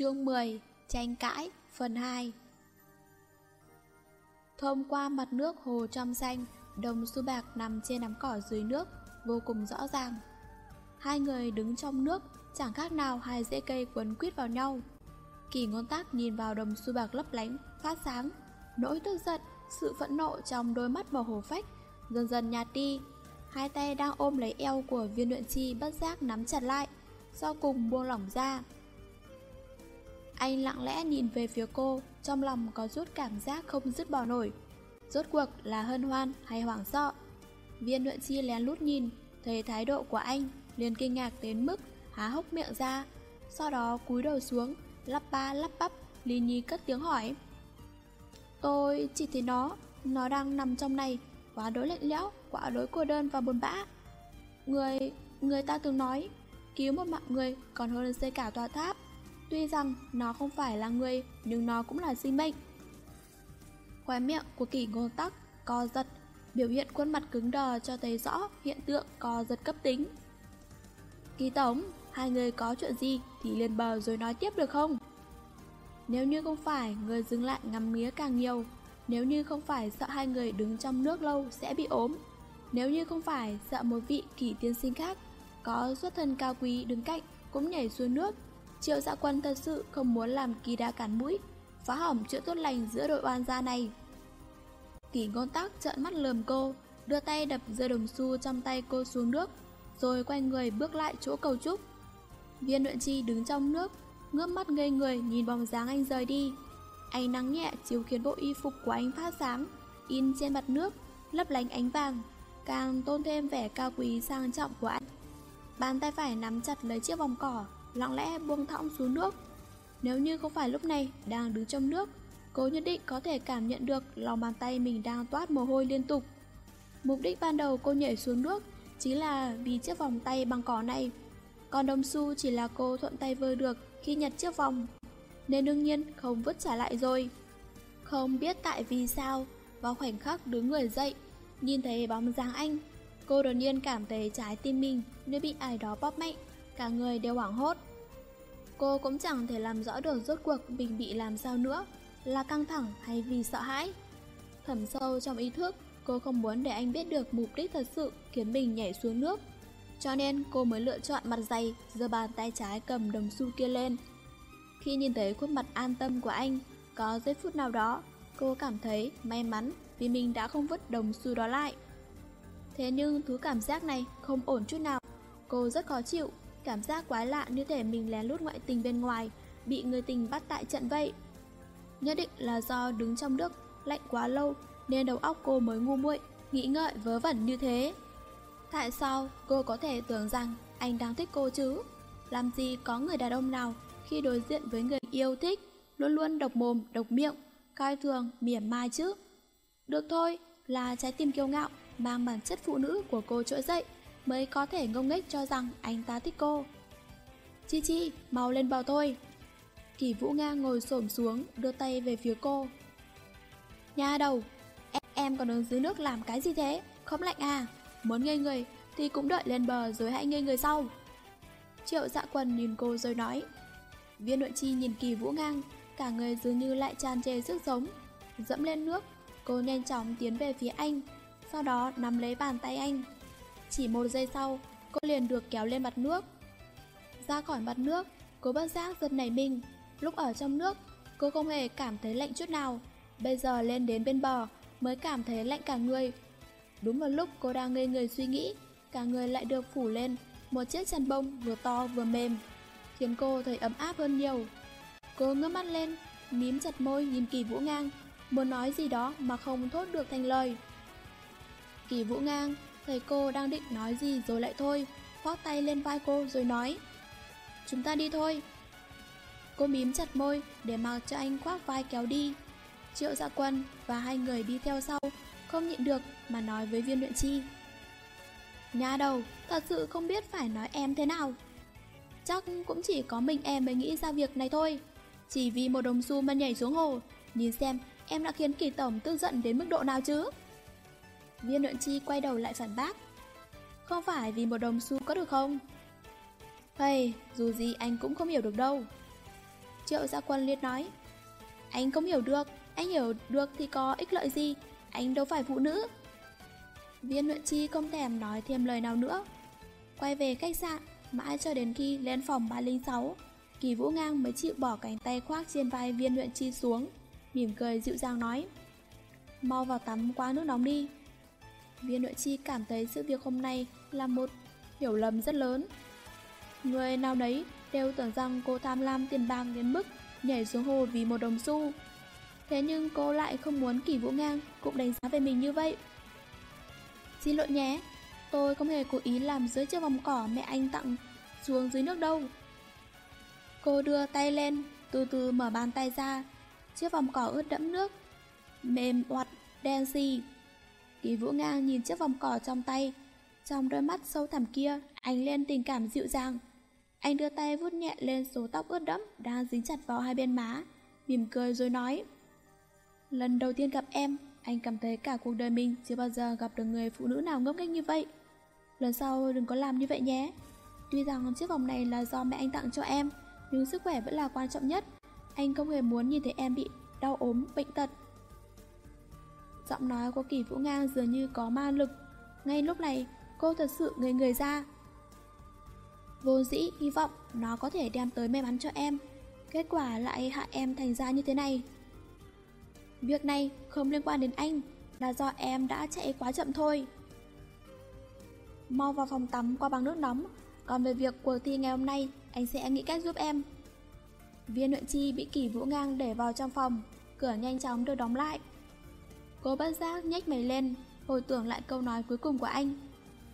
Chương 10 Tranh cãi Phần 2 Thông qua mặt nước hồ trong xanh, đồng su bạc nằm trên nắm cỏ dưới nước, vô cùng rõ ràng. Hai người đứng trong nước, chẳng khác nào hai rễ cây quấn quýt vào nhau. Kỳ ngôn tác nhìn vào đồng su bạc lấp lánh, phát sáng, nỗi tức giận, sự phẫn nộ trong đôi mắt màu hồ phách, dần dần nhạt đi. Hai tay đang ôm lấy eo của viên luyện chi bất giác nắm chặt lại, sau cùng buông lỏng ra. Anh lặng lẽ nhìn về phía cô, trong lòng có chút cảm giác không dứt bỏ nổi. Rốt cuộc là hân hoan hay hoảng sợ? Viên luyện chi lén lút nhìn, thấy thái độ của anh, liền kinh ngạc đến mức há hốc miệng ra. Sau đó cúi đầu xuống, lắp ba lắp bắp, Lý Nhi cất tiếng hỏi. Tôi chỉ thấy nó, nó đang nằm trong này, quá đối lạnh lẽo, quá đối cô đơn và buồn bã. Người, người ta từng nói, cứu một mạng người còn hơn xây cả tòa tháp. Tuy rằng nó không phải là người, nhưng nó cũng là sinh mệnh. Khóe miệng của kỷ ngôn tắc, co giật, biểu hiện khuôn mặt cứng đờ cho thấy rõ hiện tượng co giật cấp tính. Kỳ tổng, hai người có chuyện gì thì lên bờ rồi nói tiếp được không? Nếu như không phải người dừng lại ngắm nghía càng nhiều, nếu như không phải sợ hai người đứng trong nước lâu sẽ bị ốm, nếu như không phải sợ một vị kỷ tiên sinh khác có xuất thân cao quý đứng cạnh cũng nhảy xuống nước Triệu dạ quân thật sự không muốn làm kỳ đa cắn mũi, phá hỏng chuyện tốt lành giữa đội oan gia này. Kỳ ngôn tắc trợn mắt lườm cô, đưa tay đập rơi đồng xu trong tay cô xuống nước, rồi quay người bước lại chỗ cầu trúc. Viên luyện chi đứng trong nước, ngước mắt ngây người nhìn bóng dáng anh rời đi. Ánh nắng nhẹ chiếu khiến bộ y phục của anh phát sáng, in trên mặt nước, lấp lánh ánh vàng, càng tôn thêm vẻ cao quý sang trọng của anh. Bàn tay phải nắm chặt lấy chiếc vòng cỏ, lặng lẽ buông thõng xuống nước. Nếu như không phải lúc này đang đứng trong nước, cô nhất định có thể cảm nhận được lòng bàn tay mình đang toát mồ hôi liên tục. Mục đích ban đầu cô nhảy xuống nước chính là vì chiếc vòng tay bằng cỏ này. Còn đồng xu chỉ là cô thuận tay vơ được khi nhặt chiếc vòng, nên đương nhiên không vứt trả lại rồi. Không biết tại vì sao, vào khoảnh khắc đứng người dậy, nhìn thấy bóng dáng anh, cô đột nhiên cảm thấy trái tim mình như bị ai đó bóp mạnh cả người đều hoảng hốt. Cô cũng chẳng thể làm rõ được rốt cuộc mình bị làm sao nữa, là căng thẳng hay vì sợ hãi. Thầm sâu trong ý thức, cô không muốn để anh biết được mục đích thật sự khiến mình nhảy xuống nước. Cho nên cô mới lựa chọn mặt dày, giơ bàn tay trái cầm đồng xu kia lên. Khi nhìn thấy khuôn mặt an tâm của anh, có giây phút nào đó, cô cảm thấy may mắn vì mình đã không vứt đồng xu đó lại. Thế nhưng thứ cảm giác này không ổn chút nào. Cô rất khó chịu Cảm giác quái lạ như thể mình lén lút ngoại tình bên ngoài, bị người tình bắt tại trận vậy. Nhất định là do đứng trong nước lạnh quá lâu nên đầu óc cô mới ngu muội, nghĩ ngợi vớ vẩn như thế. Tại sao cô có thể tưởng rằng anh đang thích cô chứ? Làm gì có người đàn ông nào khi đối diện với người yêu thích luôn luôn độc mồm, độc miệng, coi thường, mỉa mai chứ? Được thôi, là trái tim kiêu ngạo mang bản chất phụ nữ của cô trỗi dậy mới có thể ngông nghếch cho rằng anh ta thích cô. Chi Chi, mau lên bờ thôi. Kỳ Vũ Nga ngồi xổm xuống, đưa tay về phía cô. Nha đầu, em, em còn đứng dưới nước làm cái gì thế? Không lạnh à? Muốn ngây người thì cũng đợi lên bờ rồi hãy ngây người sau. Triệu dạ quần nhìn cô rồi nói. Viên nội chi nhìn Kỳ Vũ Ngang, cả người dường như lại tràn trề sức sống. Dẫm lên nước, cô nhanh chóng tiến về phía anh, sau đó nắm lấy bàn tay anh, chỉ một giây sau, cô liền được kéo lên mặt nước. Ra khỏi mặt nước, cô bất giác giật nảy mình. Lúc ở trong nước, cô không hề cảm thấy lạnh chút nào. Bây giờ lên đến bên bờ, mới cảm thấy lạnh cả người. Đúng vào lúc cô đang ngây người suy nghĩ, cả người lại được phủ lên một chiếc chăn bông vừa to vừa mềm, khiến cô thấy ấm áp hơn nhiều. Cô ngước mắt lên, mím chặt môi nhìn Kỳ Vũ Ngang, muốn nói gì đó mà không thốt được thành lời. Kỳ Vũ Ngang Thầy cô đang định nói gì rồi lại thôi, khoác tay lên vai cô rồi nói. Chúng ta đi thôi. Cô mím chặt môi để mặc cho anh khoác vai kéo đi. Triệu dạ quân và hai người đi theo sau, không nhịn được mà nói với viên luyện chi. Nhà đầu, thật sự không biết phải nói em thế nào. Chắc cũng chỉ có mình em mới nghĩ ra việc này thôi. Chỉ vì một đồng xu mà nhảy xuống hồ, nhìn xem em đã khiến kỳ tổng tức giận đến mức độ nào chứ. Viên luận chi quay đầu lại phản bác. Không phải vì một đồng xu có được không? Thầy dù gì anh cũng không hiểu được đâu. Triệu gia quân liệt nói. Anh không hiểu được, Anh hiểu được thì có ích lợi gì? Anh đâu phải phụ nữ. Viên luyện Chi không thèm nói thêm lời nào nữa. Quay về khách sạn, Mãi cho đến khi lên phòng 306 Kỳ Vũ Ngang mới chịu bỏ cánh tay khoác trên vai viên luyện Chi xuống, Mỉm cười dịu dàng nói. Mau vào tắm qua nước nóng đi. Viên nội Chi cảm thấy sự việc hôm nay là một hiểu lầm rất lớn Người nào đấy đều tưởng rằng cô tham lam tiền bạc đến mức nhảy xuống hồ vì một đồng xu. Thế nhưng cô lại không muốn kỷ Vũ Ngang cũng đánh giá về mình như vậy. Xin lỗi nhé, tôi không hề cố ý làm dưới chiếc vòng cỏ mẹ anh tặng xuống dưới nước đâu. Cô đưa tay lên, từ từ mở bàn tay ra, chiếc vòng cỏ ướt đẫm nước, mềm oặt, đen xì. Kỳ Vũ Ngang nhìn chiếc vòng cỏ trong tay, trong đôi mắt sâu thẳm kia, anh lên tình cảm dịu dàng. Anh đưa tay vuốt nhẹ lên số tóc ướt đẫm đang dính chặt vào hai bên má, mỉm cười rồi nói. Lần đầu tiên gặp em, anh cảm thấy cả cuộc đời mình chưa bao giờ gặp được người phụ nữ nào ngốc nghếch như vậy. Lần sau đừng có làm như vậy nhé. Tuy rằng chiếc vòng này là do mẹ anh tặng cho em, nhưng sức khỏe vẫn là quan trọng nhất. Anh không hề muốn nhìn thấy em bị đau ốm, bệnh tật. Giọng nói của Kỳ Vũ Ngang dường như có ma lực. Ngay lúc này, cô thật sự ngây người ra. Vô dĩ hy vọng nó có thể đem tới may mắn cho em. Kết quả lại hại em thành ra như thế này. Việc này không liên quan đến anh Là do em đã chạy quá chậm thôi. Mau vào phòng tắm qua bằng nước nóng. Còn về việc cuộc thi ngày hôm nay Anh sẽ nghĩ cách giúp em. Viên luyện chi bị kỷ vũ ngang để vào trong phòng. Cửa nhanh chóng được đóng lại. Cô bất giác nhếch mày lên Hồi tưởng lại câu nói cuối cùng của anh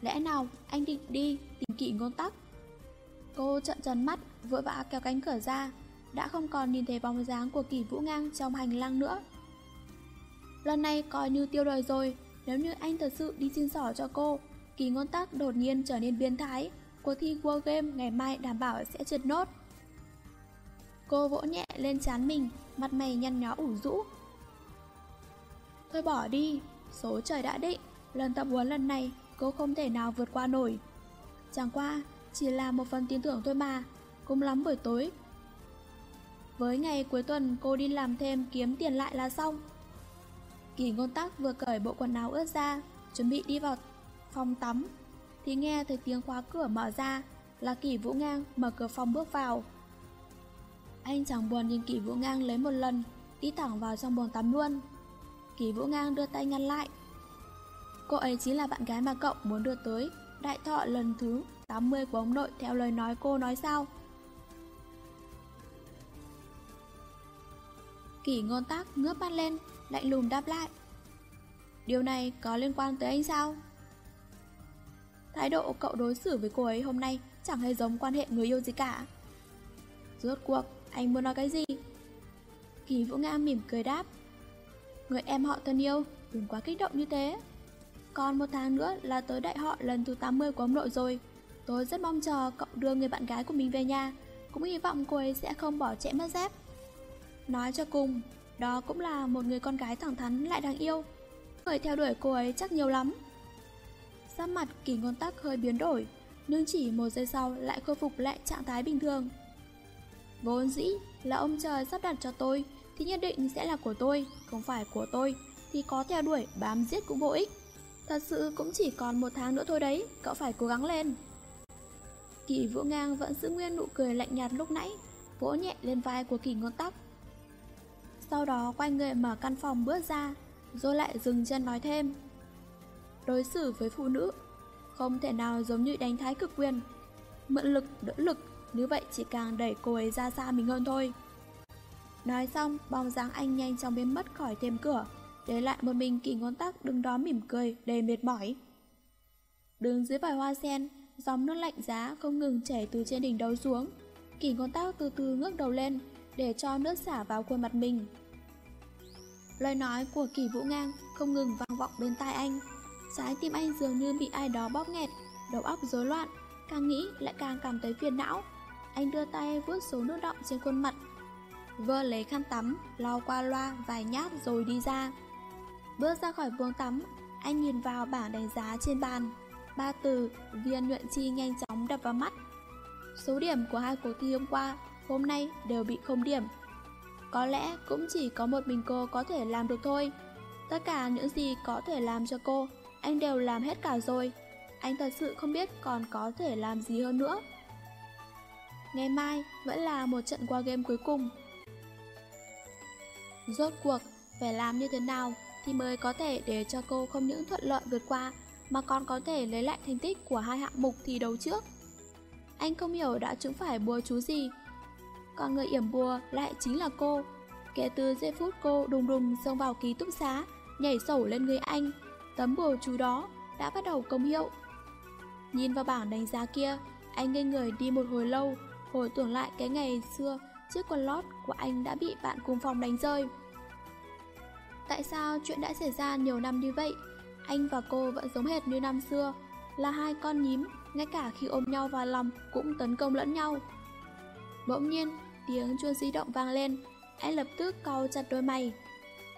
Lẽ nào anh định đi tìm kỵ ngôn tắc Cô trợn tròn mắt, vội vã kéo cánh cửa ra, đã không còn nhìn thấy bóng dáng của kỳ vũ ngang trong hành lang nữa. Lần này coi như tiêu đời rồi, nếu như anh thật sự đi xin sỏ cho cô, kỳ ngôn tắc đột nhiên trở nên biến thái, cuộc thi World Game ngày mai đảm bảo sẽ trượt nốt. Cô vỗ nhẹ lên chán mình, mặt mày nhăn nhó ủ rũ. Thôi bỏ đi, số trời đã định, lần tập huấn lần này cô không thể nào vượt qua nổi. Chẳng qua, chỉ là một phần tin tưởng thôi mà, cũng lắm buổi tối. Với ngày cuối tuần cô đi làm thêm kiếm tiền lại là xong. Kỳ ngôn tắc vừa cởi bộ quần áo ướt ra, chuẩn bị đi vào phòng tắm, thì nghe thấy tiếng khóa cửa mở ra, là Kỳ Vũ Ngang mở cửa phòng bước vào. Anh chẳng buồn nhìn Kỳ Vũ Ngang lấy một lần, đi thẳng vào trong bồn tắm luôn. Kỳ Vũ Ngang đưa tay ngăn lại. Cô ấy chính là bạn gái mà cậu muốn đưa tới đại thọ lần thứ 80 của ông nội theo lời nói cô nói sao? kỳ ngôn tác ngước mắt lên, lạnh lùng đáp lại. Điều này có liên quan tới anh sao? Thái độ cậu đối xử với cô ấy hôm nay chẳng hề giống quan hệ người yêu gì cả. Rốt cuộc, anh muốn nói cái gì? Kỳ Vũ Nga mỉm cười đáp. Người em họ thân yêu, đừng quá kích động như thế. Còn một tháng nữa là tới đại họ lần thứ 80 của ông nội rồi. Tôi rất mong chờ cậu đưa người bạn gái của mình về nhà, cũng hy vọng cô ấy sẽ không bỏ trẻ mất dép. Nói cho cùng, đó cũng là một người con gái thẳng thắn lại đáng yêu. Người theo đuổi cô ấy chắc nhiều lắm. Sắc mặt kỳ ngôn tắc hơi biến đổi, nhưng chỉ một giây sau lại khôi phục lại trạng thái bình thường. Vốn dĩ là ông trời sắp đặt cho tôi thì nhất định sẽ là của tôi, không phải của tôi thì có theo đuổi bám giết cũng vô ích. Thật sự cũng chỉ còn một tháng nữa thôi đấy, cậu phải cố gắng lên. Kỳ Vũ Ngang vẫn giữ nguyên nụ cười lạnh nhạt lúc nãy, vỗ nhẹ lên vai của Kỳ Ngôn Tắc. Sau đó quay người mở căn phòng bước ra, rồi lại dừng chân nói thêm. Đối xử với phụ nữ, không thể nào giống như đánh thái cực quyền. Mượn lực, đỡ lực, như vậy chỉ càng đẩy cô ấy ra xa mình hơn thôi. Nói xong, bóng dáng anh nhanh chóng biến mất khỏi thêm cửa, để lại một mình kỳ ngón tắc đứng đó mỉm cười, đầy mệt mỏi. Đứng dưới vòi hoa sen, dòng nước lạnh giá không ngừng chảy từ trên đỉnh đầu xuống. Kỳ ngón tắc từ từ ngước đầu lên, để cho nước xả vào khuôn mặt mình. Lời nói của kỳ vũ ngang không ngừng vang vọng bên tai anh. Trái tim anh dường như bị ai đó bóp nghẹt, đầu óc rối loạn, càng nghĩ lại càng cảm thấy phiền não. Anh đưa tay vuốt số nước đọng trên khuôn mặt, vơ lấy khăn tắm, lau qua loa vài nhát rồi đi ra. Bước ra khỏi vương tắm, anh nhìn vào bảng đánh giá trên bàn. Ba từ viên nhuận chi nhanh chóng đập vào mắt. Số điểm của hai cuộc thi hôm qua hôm nay đều bị không điểm. Có lẽ cũng chỉ có một mình cô có thể làm được thôi. Tất cả những gì có thể làm cho cô, anh đều làm hết cả rồi. Anh thật sự không biết còn có thể làm gì hơn nữa. Ngày mai vẫn là một trận qua game cuối cùng. Rốt cuộc, phải làm như thế nào thì mới có thể để cho cô không những thuận lợi vượt qua mà còn có thể lấy lại thành tích của hai hạng mục thi đấu trước. Anh không hiểu đã trúng phải bùa chú gì. Còn người yểm bùa lại chính là cô. Kể từ giây phút cô đùng đùng xông vào ký túc xá, nhảy sổ lên người anh, tấm bùa chú đó đã bắt đầu công hiệu. Nhìn vào bảng đánh giá kia, anh ngây người đi một hồi lâu, hồi tưởng lại cái ngày xưa chiếc quần lót của anh đã bị bạn cùng phòng đánh rơi. Tại sao chuyện đã xảy ra nhiều năm như vậy? Anh và cô vẫn giống hệt như năm xưa, là hai con nhím, ngay cả khi ôm nhau vào lòng cũng tấn công lẫn nhau. Bỗng nhiên, tiếng chuông di động vang lên, anh lập tức cau chặt đôi mày.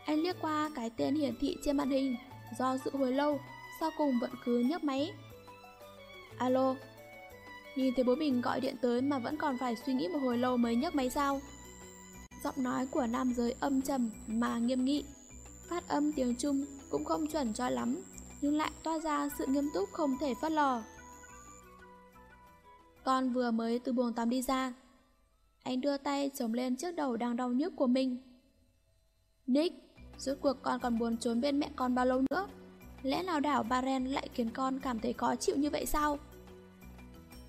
Anh liếc qua cái tên hiển thị trên màn hình, do sự hồi lâu, sau cùng vẫn cứ nhấc máy. Alo, nhìn thấy bố mình gọi điện tới mà vẫn còn phải suy nghĩ một hồi lâu mới nhấc máy sao? Giọng nói của nam giới âm trầm mà nghiêm nghị. Phát âm tiếng Trung cũng không chuẩn cho lắm, nhưng lại toa ra sự nghiêm túc không thể phớt lờ. Con vừa mới từ buồng tắm đi ra. Anh đưa tay chống lên trước đầu đang đau nhức của mình. Nick, rốt cuộc con còn buồn trốn bên mẹ con bao lâu nữa? Lẽ nào đảo Baren lại khiến con cảm thấy khó chịu như vậy sao?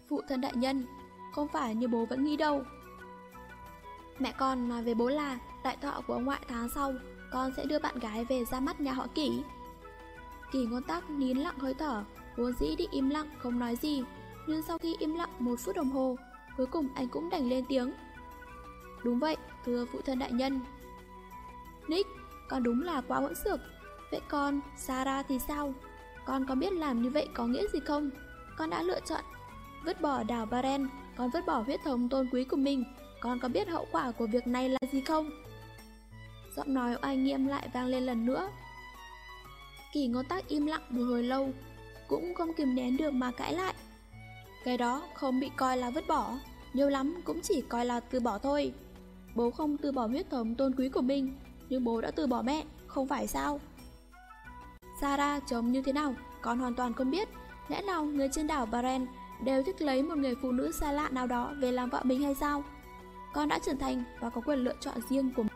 Phụ thân đại nhân, không phải như bố vẫn nghĩ đâu. Mẹ con nói với bố là đại thọ của ông ngoại tháng sau con sẽ đưa bạn gái về ra mắt nhà họ kỷ. Kỳ ngôn tắc nín lặng hơi thở, vốn dĩ định im lặng không nói gì, nhưng sau khi im lặng một phút đồng hồ, cuối cùng anh cũng đành lên tiếng. Đúng vậy, thưa phụ thân đại nhân. Nick, con đúng là quá hỗn xược. Vậy con, Sarah thì sao? Con có biết làm như vậy có nghĩa gì không? Con đã lựa chọn vứt bỏ đảo Baren, con vứt bỏ huyết thống tôn quý của mình. Con có biết hậu quả của việc này là gì không? Giọng nói oai nghiêm lại vang lên lần nữa. Kỳ ngô tác im lặng một hồi lâu Cũng không kìm nén được mà cãi lại. Cái đó không bị coi là vứt bỏ Nhiều lắm cũng chỉ coi là từ bỏ thôi. Bố không từ bỏ huyết thống tôn quý của mình Nhưng bố đã từ bỏ mẹ Không phải sao? Sarah trông như thế nào? Con hoàn toàn không biết. Lẽ nào người trên đảo Baren Đều thích lấy một người phụ nữ xa lạ nào đó Về làm vợ mình hay sao? Con đã trưởng thành và có quyền lựa chọn riêng của mình.